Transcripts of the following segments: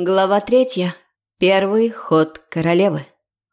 Глава третья. Первый ход королевы.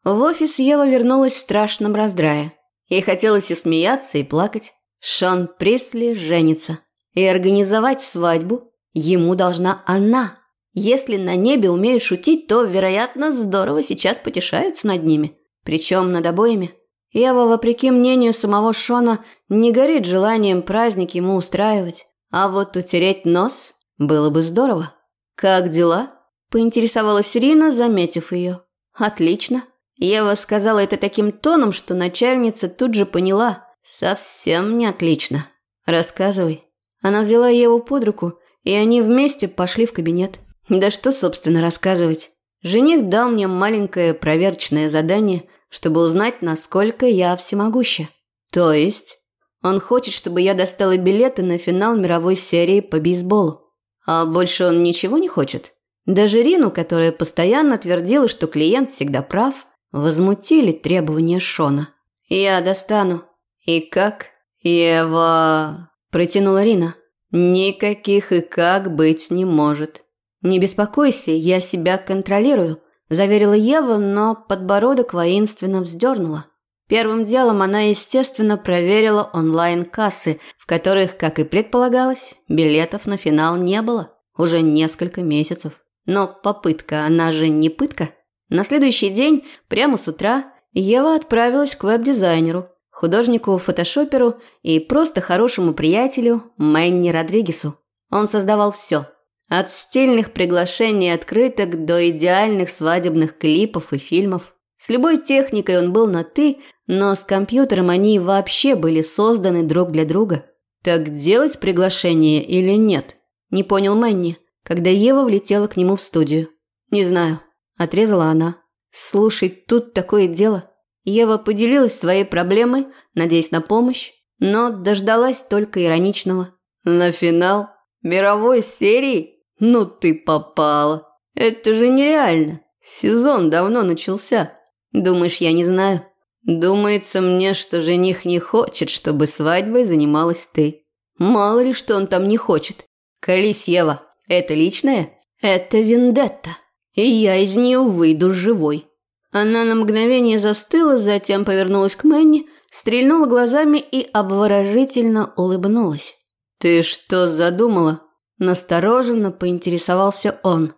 В офис Ева вернулась в страшном раздрае. Ей хотелось и смеяться, и плакать. Шон Присли женится. И организовать свадьбу ему должна она. Если на небе умеют шутить, то, вероятно, здорово сейчас потешаются над ними. Причем над обоими. Ева, вопреки мнению самого Шона, не горит желанием праздник ему устраивать. А вот утереть нос было бы здорово. «Как дела?» Поинтересовалась Рина, заметив ее. «Отлично». Ева сказала это таким тоном, что начальница тут же поняла. «Совсем не отлично. Рассказывай». Она взяла Еву под руку, и они вместе пошли в кабинет. Да что, собственно, рассказывать. Жених дал мне маленькое проверочное задание, чтобы узнать, насколько я всемогуща. То есть, он хочет, чтобы я достала билеты на финал мировой серии по бейсболу. А больше он ничего не хочет? Даже Рину, которая постоянно твердила, что клиент всегда прав, возмутили требования Шона. «Я достану». «И как?» «Ева...» – протянула Рина. «Никаких и как быть не может». «Не беспокойся, я себя контролирую», – заверила Ева, но подбородок воинственно вздернула. Первым делом она, естественно, проверила онлайн-кассы, в которых, как и предполагалось, билетов на финал не было уже несколько месяцев. Но попытка, она же не пытка. На следующий день, прямо с утра, Ева отправилась к веб-дизайнеру, художнику-фотошоперу и просто хорошему приятелю Мэнни Родригесу. Он создавал все. От стильных приглашений и открыток до идеальных свадебных клипов и фильмов. С любой техникой он был на «ты», но с компьютером они вообще были созданы друг для друга. Так делать приглашение или нет? Не понял Мэнни когда Ева влетела к нему в студию. «Не знаю», – отрезала она. «Слушай, тут такое дело». Ева поделилась своей проблемой, надеясь на помощь, но дождалась только ироничного. «На финал? Мировой серии? Ну ты попала. Это же нереально. Сезон давно начался. Думаешь, я не знаю?» «Думается мне, что жених не хочет, чтобы свадьбой занималась ты. Мало ли, что он там не хочет. Колись, Ева, это личное? Это вендетта. И я из нее выйду живой. Она на мгновение застыла, затем повернулась к Мэнни, стрельнула глазами и обворожительно улыбнулась. «Ты что задумала?» Настороженно поинтересовался он.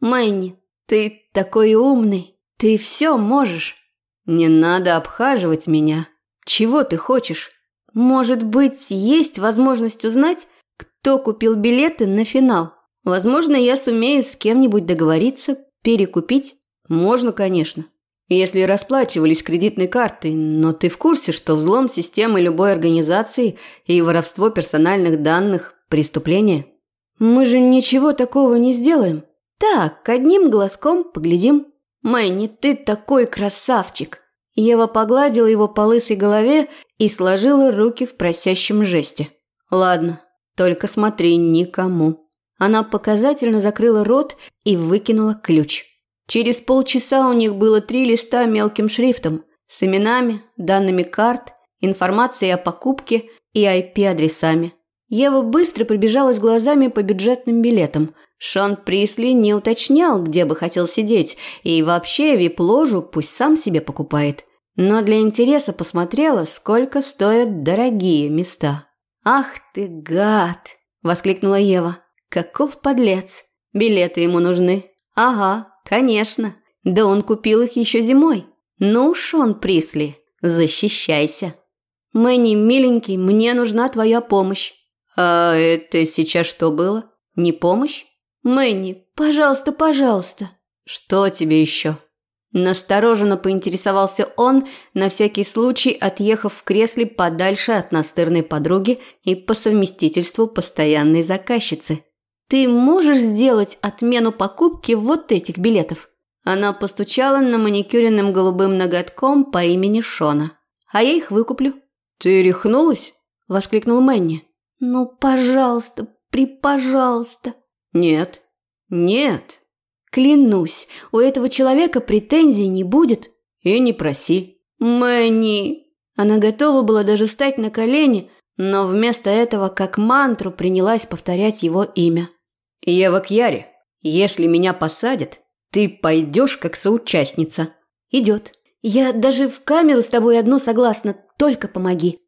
«Мэнни, ты такой умный. Ты все можешь. Не надо обхаживать меня. Чего ты хочешь? Может быть, есть возможность узнать, кто купил билеты на финал?» Возможно, я сумею с кем-нибудь договориться, перекупить. Можно, конечно. Если расплачивались кредитной картой, но ты в курсе, что взлом системы любой организации и воровство персональных данных – преступление? Мы же ничего такого не сделаем. Так, одним глазком поглядим. Мэнни, ты такой красавчик. Ева погладила его по лысой голове и сложила руки в просящем жесте. Ладно, только смотри никому. Она показательно закрыла рот и выкинула ключ. Через полчаса у них было три листа мелким шрифтом с именами, данными карт, информацией о покупке и IP-адресами. Ева быстро пробежалась глазами по бюджетным билетам. Шон Присли не уточнял, где бы хотел сидеть, и вообще вип-ложу пусть сам себе покупает. Но для интереса посмотрела, сколько стоят дорогие места. «Ах ты гад!» – воскликнула Ева. Каков подлец. Билеты ему нужны. Ага, конечно. Да он купил их еще зимой. Ну, Шон Присли, защищайся. Мэнни, миленький, мне нужна твоя помощь. А это сейчас что было? Не помощь? Мэнни, пожалуйста, пожалуйста. Что тебе еще? Настороженно поинтересовался он, на всякий случай отъехав в кресле подальше от настырной подруги и по совместительству постоянной заказчицы. Ты можешь сделать отмену покупки вот этих билетов?» Она постучала на маникюренным голубым ноготком по имени Шона. «А я их выкуплю». «Ты рехнулась?» – воскликнул Мэнни. «Ну, пожалуйста, при пожалуйста». «Нет». «Нет». «Клянусь, у этого человека претензий не будет». «И не проси». «Мэнни». Она готова была даже встать на колени, но вместо этого как мантру принялась повторять его имя. «Ева Кьяри, Если меня посадят, ты пойдешь как соучастница. Идет. Я даже в камеру с тобой одну согласна, только помоги.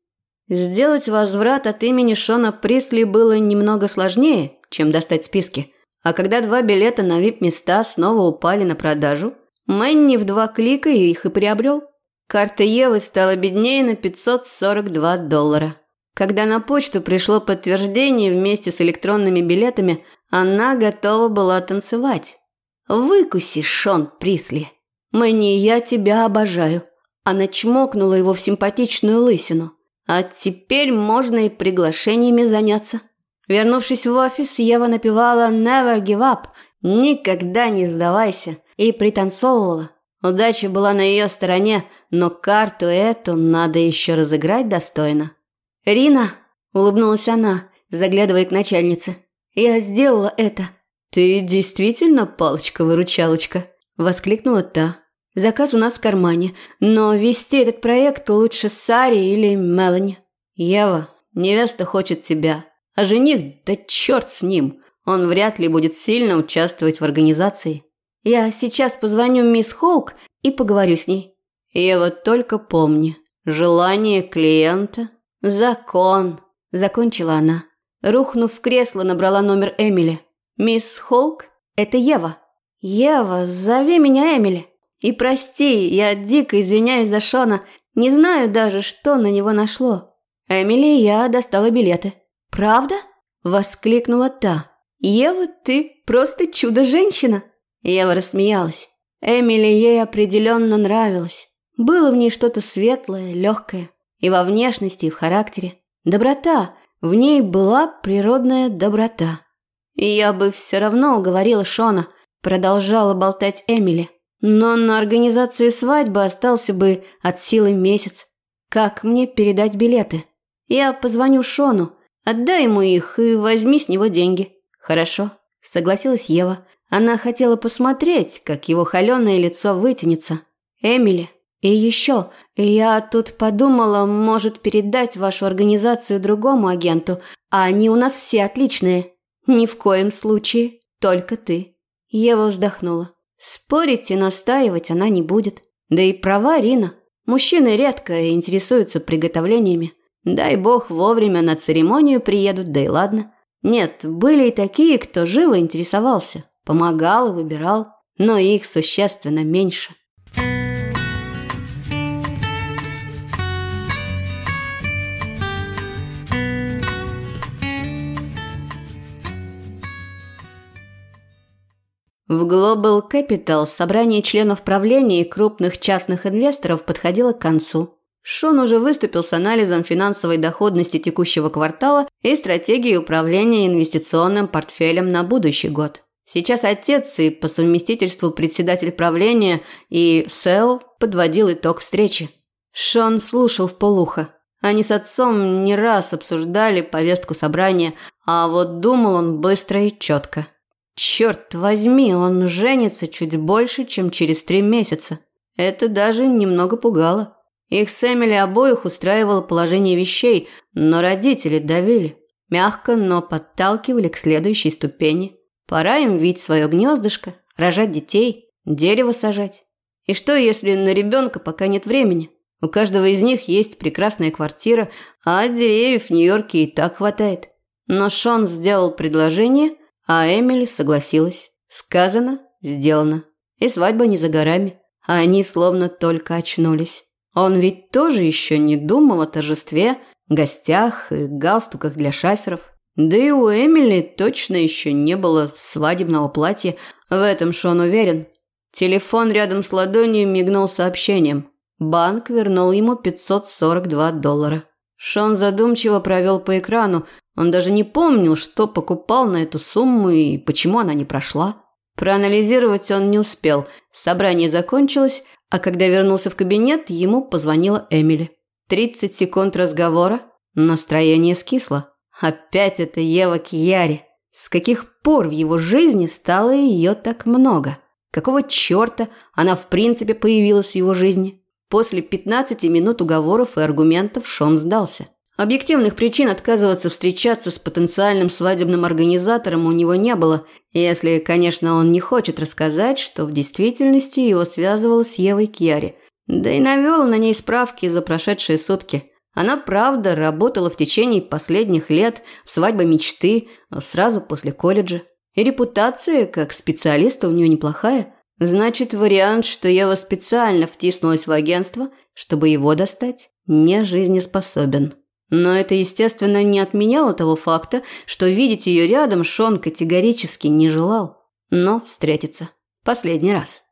Сделать возврат от имени Шона Присли было немного сложнее, чем достать списки. А когда два билета на вип-места снова упали на продажу, Мэнни в два клика их и приобрел. Карта Евы стала беднее на 542 доллара. Когда на почту пришло подтверждение вместе с электронными билетами, она готова была танцевать. «Выкуси, Шон Присли. Мэнни, я тебя обожаю». Она чмокнула его в симпатичную лысину. «А теперь можно и приглашениями заняться». Вернувшись в офис, Ева напевала «Never give up» – «Никогда не сдавайся» и пританцовывала. Удача была на ее стороне, но карту эту надо еще разыграть достойно. «Рина», – улыбнулась она, заглядывая к начальнице, – «я сделала это». «Ты действительно палочка-выручалочка?» – воскликнула та. «Заказ у нас в кармане, но вести этот проект лучше Саре или Мелани». «Ева, невеста хочет тебя, а жених, да черт с ним, он вряд ли будет сильно участвовать в организации». Я сейчас позвоню мисс Хоук и поговорю с ней. Вот только помни, желание клиента – закон, закончила она. Рухнув в кресло, набрала номер Эмили. Мисс Хоук – это Ева. Ева, зови меня Эмили. И прости, я дико извиняюсь за Шона, не знаю даже, что на него нашло. Эмили, я достала билеты. Правда? Воскликнула та. Ева, ты просто чудо-женщина. Ева рассмеялась. Эмили ей определенно нравилась. Было в ней что-то светлое, легкое. И во внешности, и в характере. Доброта. В ней была природная доброта. Я бы все равно уговорила Шона, продолжала болтать Эмили. Но на организацию свадьбы остался бы от силы месяц. Как мне передать билеты? Я позвоню Шону, отдай ему их и возьми с него деньги. Хорошо, согласилась Ева. Она хотела посмотреть, как его холеное лицо вытянется. «Эмили, и еще, я тут подумала, может передать вашу организацию другому агенту, а они у нас все отличные. Ни в коем случае, только ты». Ева вздохнула. Спорить и настаивать она не будет. Да и права Рина. Мужчины редко интересуются приготовлениями. Дай бог вовремя на церемонию приедут, да и ладно. Нет, были и такие, кто живо интересовался помогал и выбирал, но их существенно меньше. В Global Capital собрание членов правления и крупных частных инвесторов подходило к концу. Шон уже выступил с анализом финансовой доходности текущего квартала и стратегии управления инвестиционным портфелем на будущий год. Сейчас отец и по совместительству председатель правления и СЭО подводил итог встречи. Шон слушал в полухо. Они с отцом не раз обсуждали повестку собрания, а вот думал он быстро и четко. Черт возьми, он женится чуть больше, чем через три месяца. Это даже немного пугало. Их с Эмили обоих устраивало положение вещей, но родители давили. Мягко, но подталкивали к следующей ступени. Пора им видеть свое гнездышко, рожать детей, дерево сажать. И что, если на ребенка пока нет времени? У каждого из них есть прекрасная квартира, а деревьев в Нью-Йорке и так хватает. Но Шон сделал предложение, а Эмили согласилась. Сказано, сделано. И свадьба не за горами. А они словно только очнулись. Он ведь тоже еще не думал о торжестве, гостях и галстуках для шаферов. Да и у Эмили точно еще не было свадебного платья, в этом Шон уверен. Телефон рядом с ладонью мигнул сообщением. Банк вернул ему 542 доллара. Шон задумчиво провел по экрану. Он даже не помнил, что покупал на эту сумму и почему она не прошла. Проанализировать он не успел. Собрание закончилось, а когда вернулся в кабинет, ему позвонила Эмили. 30 секунд разговора, настроение скисло. Опять это Ева Кьяри. С каких пор в его жизни стало ее так много? Какого черта она в принципе появилась в его жизни? После 15 минут уговоров и аргументов Шон сдался. Объективных причин отказываться встречаться с потенциальным свадебным организатором у него не было, если, конечно, он не хочет рассказать, что в действительности его связывало с Евой Кьяри. Да и навел на ней справки за прошедшие сутки. Она, правда, работала в течение последних лет в свадьбе мечты, сразу после колледжа. И репутация как специалиста у нее неплохая. Значит, вариант, что Ева специально втиснулась в агентство, чтобы его достать, не жизнеспособен. Но это, естественно, не отменяло того факта, что видеть ее рядом Шон категорически не желал. Но встретиться. Последний раз.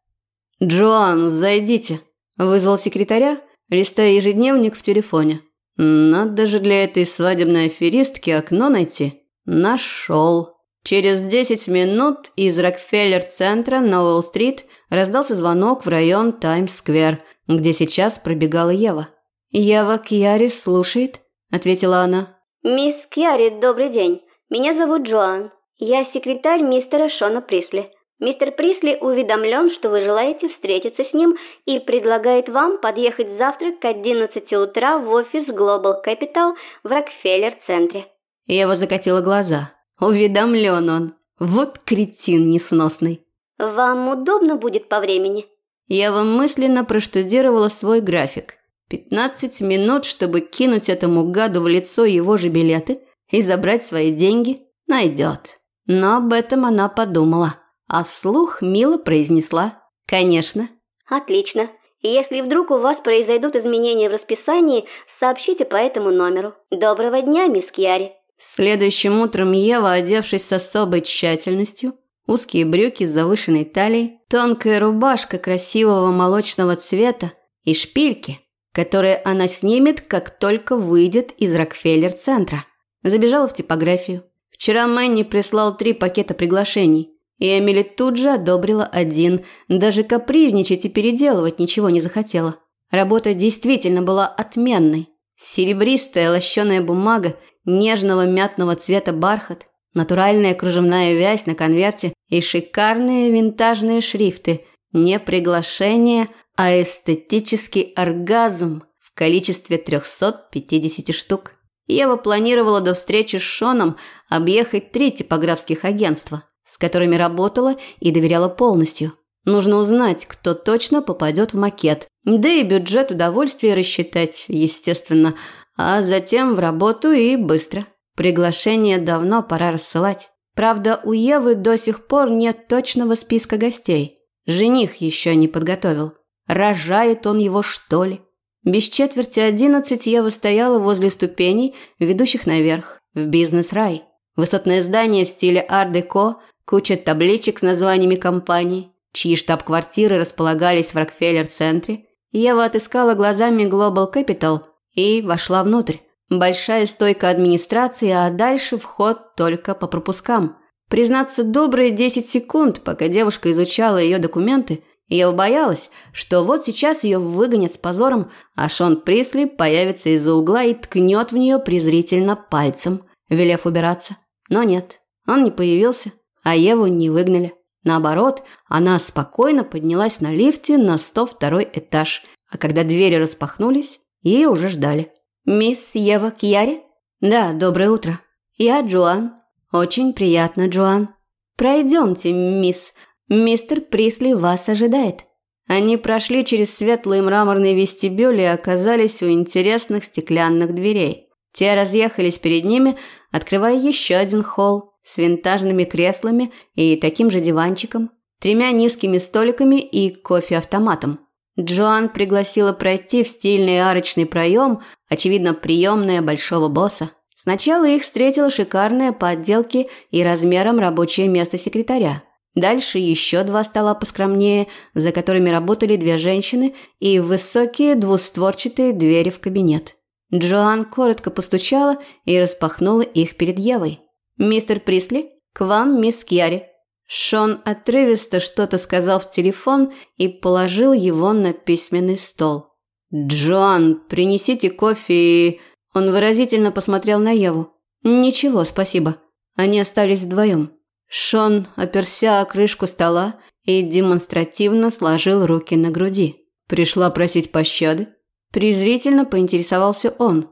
«Джоан, зайдите», – вызвал секретаря, листая ежедневник в телефоне. «Надо же для этой свадебной аферистки окно найти». «Нашел». Через десять минут из Рокфеллер-центра на Уолл-стрит раздался звонок в район Таймс-сквер, где сейчас пробегала Ева. «Ева Кьяри слушает?» – ответила она. «Мисс Кьяри, добрый день. Меня зовут Джоан. Я секретарь мистера Шона Присли. Мистер Присли уведомлен, что вы желаете встретиться с ним и предлагает вам подъехать завтра к 11 утра в офис Global Capital в Рокфеллер-центре». Ева закатила глаза. Уведомлен он. Вот кретин несносный. «Вам удобно будет по времени?» Ева мысленно проштудировала свой график. 15 минут, чтобы кинуть этому гаду в лицо его же билеты и забрать свои деньги, найдет. Но об этом она подумала, а вслух мило произнесла «Конечно». «Отлично. Если вдруг у вас произойдут изменения в расписании, сообщите по этому номеру. Доброго дня, мисс Кьяри». Следующим утром Ева, одевшись с особой тщательностью, узкие брюки с завышенной талией, тонкая рубашка красивого молочного цвета и шпильки – которые она снимет, как только выйдет из Рокфеллер-центра. Забежала в типографию. Вчера Мэнни прислал три пакета приглашений, и Эмили тут же одобрила один, даже капризничать и переделывать ничего не захотела. Работа действительно была отменной. Серебристая лощеная бумага, нежного мятного цвета бархат, натуральная кружевная вязь на конверте и шикарные винтажные шрифты. Не приглашение, а эстетический оргазм в количестве 350 штук. Ева планировала до встречи с Шоном объехать три типографских агентства, с которыми работала и доверяла полностью. Нужно узнать, кто точно попадет в макет, да и бюджет удовольствия рассчитать, естественно, а затем в работу и быстро. Приглашение давно пора рассылать. Правда, у Евы до сих пор нет точного списка гостей. Жених еще не подготовил. Рожает он его, что ли? Без четверти одиннадцать Ева стояла возле ступеней, ведущих наверх, в бизнес-рай. Высотное здание в стиле ар-деко, куча табличек с названиями компаний, чьи штаб-квартиры располагались в Рокфеллер-центре. Ева отыскала глазами Global Capital и вошла внутрь. Большая стойка администрации, а дальше вход только по пропускам. Признаться, добрые 10 секунд, пока девушка изучала ее документы, я боялась, что вот сейчас ее выгонят с позором, а Шон Присли появится из-за угла и ткнет в нее презрительно пальцем, велев убираться. Но нет, он не появился, а Еву не выгнали. Наоборот, она спокойно поднялась на лифте на 102 этаж, а когда двери распахнулись, ее уже ждали. «Мисс Ева Кьяри?» «Да, доброе утро. Я Джоан. Очень приятно, Джоан. Пройдемте, мисс. Мистер Присли вас ожидает». Они прошли через светлые мраморные вестибюли и оказались у интересных стеклянных дверей. Те разъехались перед ними, открывая еще один холл с винтажными креслами и таким же диванчиком, тремя низкими столиками и кофе-автоматом. Джоан пригласила пройти в стильный арочный проем, очевидно, приемная большого босса. Сначала их встретила шикарная по отделке и размерам рабочее место секретаря. Дальше еще два стола поскромнее, за которыми работали две женщины, и высокие двустворчатые двери в кабинет. Джоан коротко постучала и распахнула их перед Евой. «Мистер Присли, к вам мисс Кьяри». Шон отрывисто что-то сказал в телефон и положил его на письменный стол. «Джоан, принесите кофе и...» Он выразительно посмотрел на Еву. «Ничего, спасибо». Они остались вдвоем. Шон оперся о крышку стола и демонстративно сложил руки на груди. Пришла просить пощады. Презрительно поинтересовался он.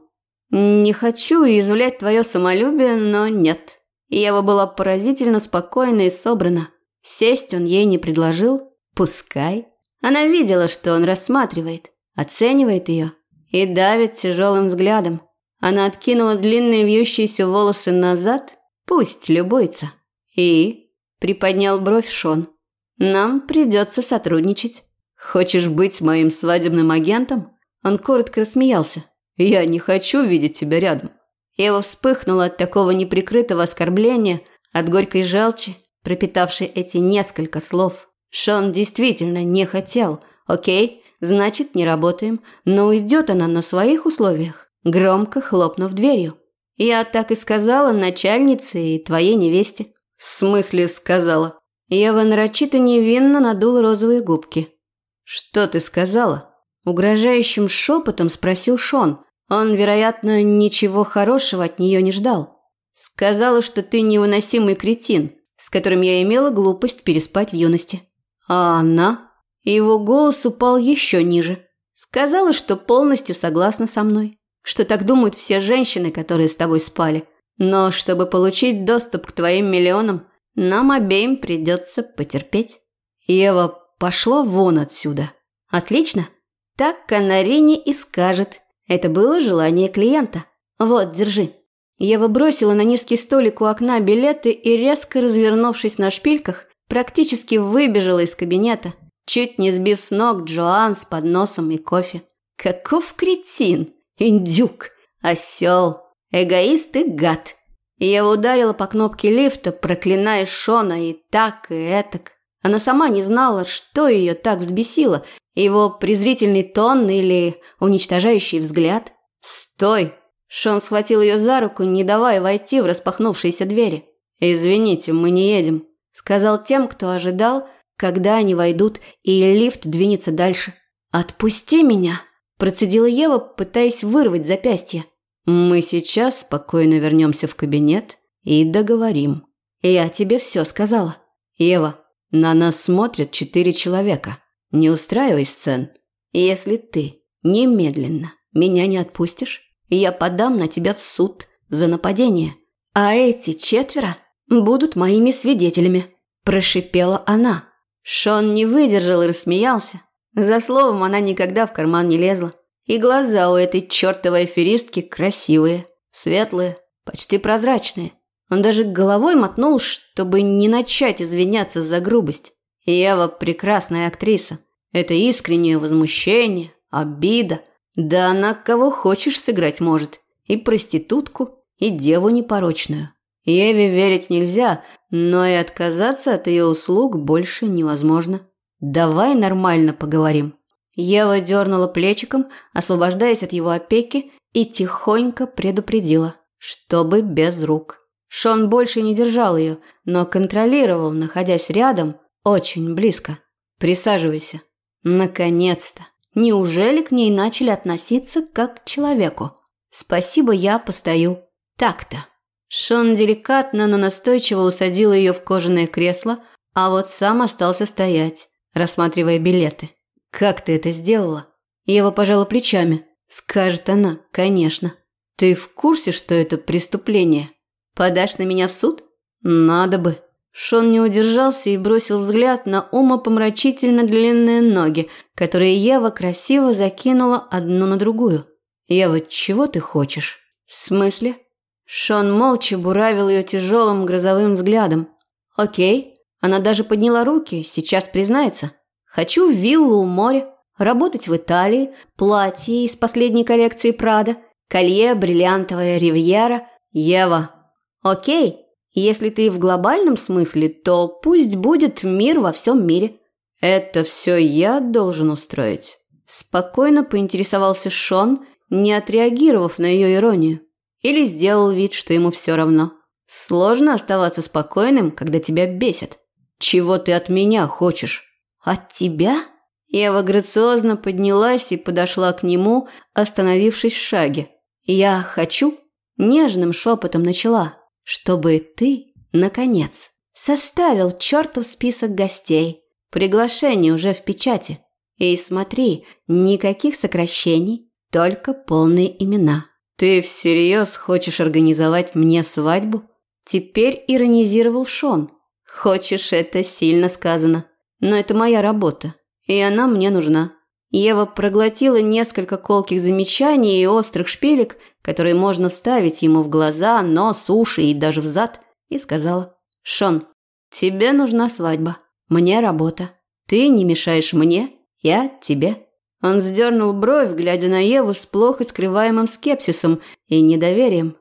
Не хочу извлять твое самолюбие, но нет. Ева была поразительно спокойна и собрана. Сесть он ей не предложил. Пускай. Она видела, что он рассматривает, оценивает ее и давит тяжелым взглядом. Она откинула длинные вьющиеся волосы назад. Пусть любуется. И приподнял бровь Шон. Нам придется сотрудничать. Хочешь быть моим свадебным агентом? Он коротко рассмеялся. Я не хочу видеть тебя рядом. Ева вспыхнула от такого неприкрытого оскорбления, от горькой желчи, пропитавшей эти несколько слов. Шон действительно не хотел. Окей, значит, не работаем, но уйдет она на своих условиях, громко хлопнув дверью. Я так и сказала начальнице и твоей невесте. В смысле сказала? Ева нарочито невинно надул розовые губки. Что ты сказала? Угрожающим шепотом спросил Шон. Он, вероятно, ничего хорошего от нее не ждал. Сказала, что ты невыносимый кретин, с которым я имела глупость переспать в юности. А она? Его голос упал еще ниже. Сказала, что полностью согласна со мной. Что так думают все женщины, которые с тобой спали. Но чтобы получить доступ к твоим миллионам, нам обеим придется потерпеть. Ева пошла вон отсюда. Отлично. Так Канарине и скажет. Это было желание клиента. Вот, держи. Ева бросила на низкий столик у окна билеты и, резко развернувшись на шпильках, практически выбежала из кабинета, чуть не сбив с ног Джоан с подносом и кофе. Каков кретин! Индюк! Осел! Эгоист и гад! Я ударила по кнопке лифта, проклиная Шона и так, и этак. Она сама не знала, что ее так взбесило, его презрительный тон или уничтожающий взгляд. «Стой!» Шон схватил ее за руку, не давая войти в распахнувшиеся двери. «Извините, мы не едем», – сказал тем, кто ожидал, когда они войдут, и лифт двинется дальше. «Отпусти меня!» – процедила Ева, пытаясь вырвать запястье. «Мы сейчас спокойно вернемся в кабинет и договорим. Я тебе все сказала. Ева, на нас смотрят четыре человека. Не устраивай сцен. Если ты немедленно меня не отпустишь, я подам на тебя в суд за нападение. А эти четверо будут моими свидетелями», – прошипела она. Шон не выдержал и рассмеялся. За словом она никогда в карман не лезла. И глаза у этой чертовой аферистки красивые, светлые, почти прозрачные. Он даже головой мотнул, чтобы не начать извиняться за грубость. Ева прекрасная актриса. Это искреннее возмущение, обида. Да она кого хочешь сыграть может. И проститутку, и деву непорочную. Еве верить нельзя, но и отказаться от ее услуг больше невозможно. Давай нормально поговорим. Ева дернула плечиком, освобождаясь от его опеки, и тихонько предупредила, чтобы без рук. Шон больше не держал ее, но контролировал, находясь рядом, очень близко. «Присаживайся». Наконец-то. Неужели к ней начали относиться как к человеку? Спасибо, я постою. Так-то. Шон деликатно, но настойчиво усадил ее в кожаное кресло, а вот сам остался стоять, рассматривая билеты. «Как ты это сделала?» Ева пожала плечами. Скажет она, конечно. «Ты в курсе, что это преступление? Подашь на меня в суд?» «Надо бы». Шон не удержался и бросил взгляд на умопомрачительно длинные ноги, которые Ева красиво закинула одну на другую. «Ева, чего ты хочешь?» «В смысле?» Шон молча буравил ее тяжелым грозовым взглядом. «Окей». Она даже подняла руки, сейчас признается. Хочу виллу у моря, работать в Италии, платье из последней коллекции Прада, колье, бриллиантовая ривьера, Ева. Окей, если ты в глобальном смысле, то пусть будет мир во всем мире. Это все я должен устроить. Спокойно поинтересовался Шон, не отреагировав на ее иронию. Или сделал вид, что ему все равно. Сложно оставаться спокойным, когда тебя бесит. Чего ты от меня хочешь? «От тебя?» Ева грациозно поднялась и подошла к нему, остановившись в шаге. «Я хочу», – нежным шепотом начала, – «чтобы ты, наконец, составил чертов список гостей. Приглашение уже в печати. И смотри, никаких сокращений, только полные имена. Ты всерьез хочешь организовать мне свадьбу? Теперь иронизировал Шон. Хочешь, это сильно сказано. Но это моя работа, и она мне нужна. Ева проглотила несколько колких замечаний и острых шпилек, которые можно вставить ему в глаза, нос, уши и даже в зад, и сказала, «Шон, тебе нужна свадьба, мне работа. Ты не мешаешь мне, я тебе». Он вздернул бровь, глядя на Еву с плохо скрываемым скепсисом и недоверием.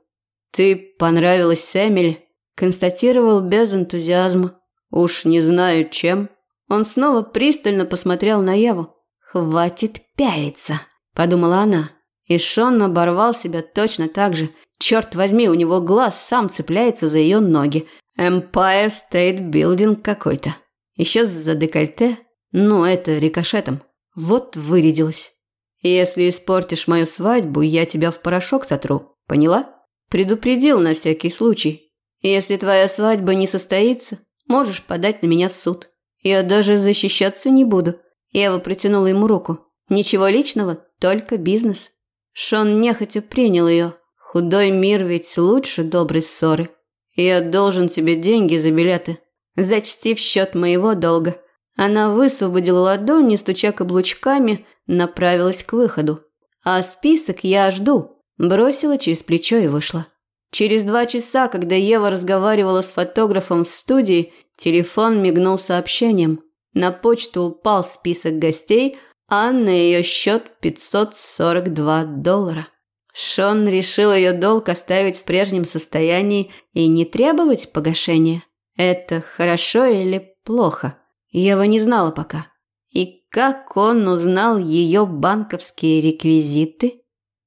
«Ты понравилась Эмили», – констатировал без энтузиазма. «Уж не знаю, чем». Он снова пристально посмотрел на Еву. «Хватит пялиться», – подумала она. И Шон оборвал себя точно так же. Черт возьми, у него глаз сам цепляется за ее ноги. Empire State Building какой-то. Еще за декольте. Ну, это рикошетом. Вот вырядилась. Если испортишь мою свадьбу, я тебя в порошок сотру. Поняла? Предупредил на всякий случай. Если твоя свадьба не состоится, можешь подать на меня в суд. Я даже защищаться не буду. Ева протянула ему руку. Ничего личного, только бизнес. Шон нехотя принял ее. Худой мир ведь лучше доброй ссоры. Я должен тебе деньги за билеты. Зачти в счет моего долга. Она высвободила ладони, стуча каблучками, направилась к выходу. А список я жду. Бросила через плечо и вышла. Через два часа, когда Ева разговаривала с фотографом в студии, телефон мигнул сообщением. На почту упал список гостей, а на ее счет 542 доллара. Шон решил ее долг оставить в прежнем состоянии и не требовать погашения. Это хорошо или плохо? Ева не знала пока. И как он узнал ее банковские реквизиты?